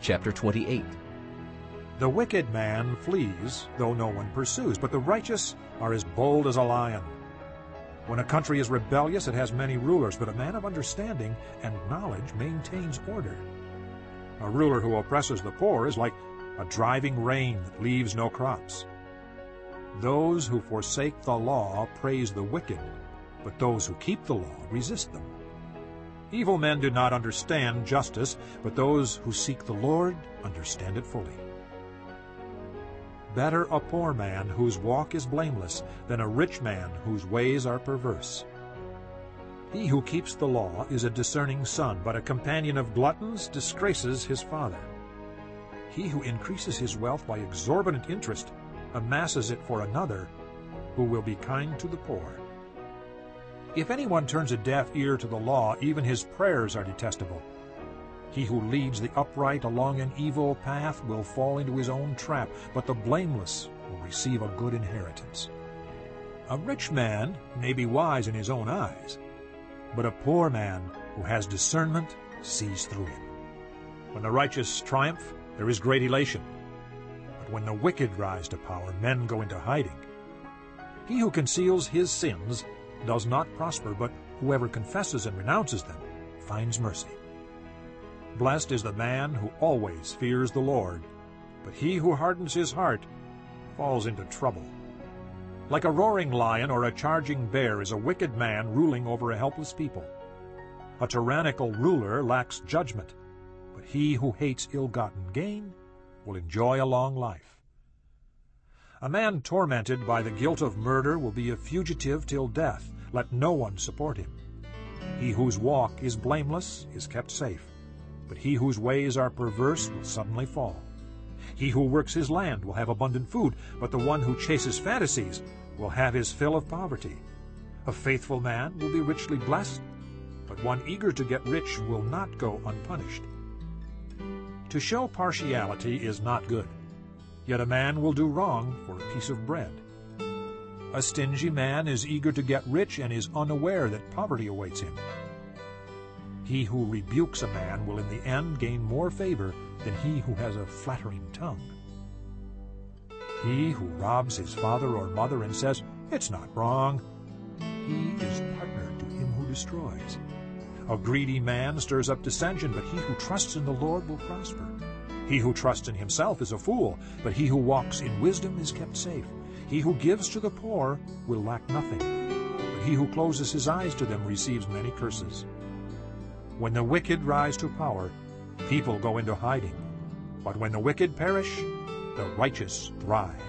chapter 28. The wicked man flees, though no one pursues, but the righteous are as bold as a lion. When a country is rebellious, it has many rulers, but a man of understanding and knowledge maintains order. A ruler who oppresses the poor is like a driving rain that leaves no crops. Those who forsake the law praise the wicked, but those who keep the law resist them. Evil men do not understand justice, but those who seek the Lord understand it fully. Better a poor man whose walk is blameless than a rich man whose ways are perverse. He who keeps the law is a discerning son, but a companion of gluttons disgraces his father. He who increases his wealth by exorbitant interest amasses it for another who will be kind to the poor. If anyone turns a deaf ear to the law, even his prayers are detestable. He who leads the upright along an evil path will fall into his own trap, but the blameless will receive a good inheritance. A rich man may be wise in his own eyes, but a poor man who has discernment sees through him. When the righteous triumph, there is great elation. But when the wicked rise to power, men go into hiding. He who conceals his sins does not prosper, but whoever confesses and renounces them finds mercy. Blessed is the man who always fears the Lord, but he who hardens his heart falls into trouble. Like a roaring lion or a charging bear is a wicked man ruling over a helpless people. A tyrannical ruler lacks judgment, but he who hates ill-gotten gain will enjoy a long life. A man tormented by the guilt of murder will be a fugitive till death. Let no one support him. He whose walk is blameless is kept safe, but he whose ways are perverse will suddenly fall. He who works his land will have abundant food, but the one who chases fantasies will have his fill of poverty. A faithful man will be richly blessed, but one eager to get rich will not go unpunished. To show partiality is not good, yet a man will do wrong for a piece of bread. A stingy man is eager to get rich and is unaware that poverty awaits him. He who rebukes a man will in the end gain more favor than he who has a flattering tongue. He who robs his father or mother and says, It's not wrong, he is partner to him who destroys. A greedy man stirs up dissension, but he who trusts in the Lord will prosper. He who trusts in himself is a fool, but he who walks in wisdom is kept safe. He who gives to the poor will lack nothing, but he who closes his eyes to them receives many curses. When the wicked rise to power, people go into hiding. But when the wicked perish, the righteous thrive.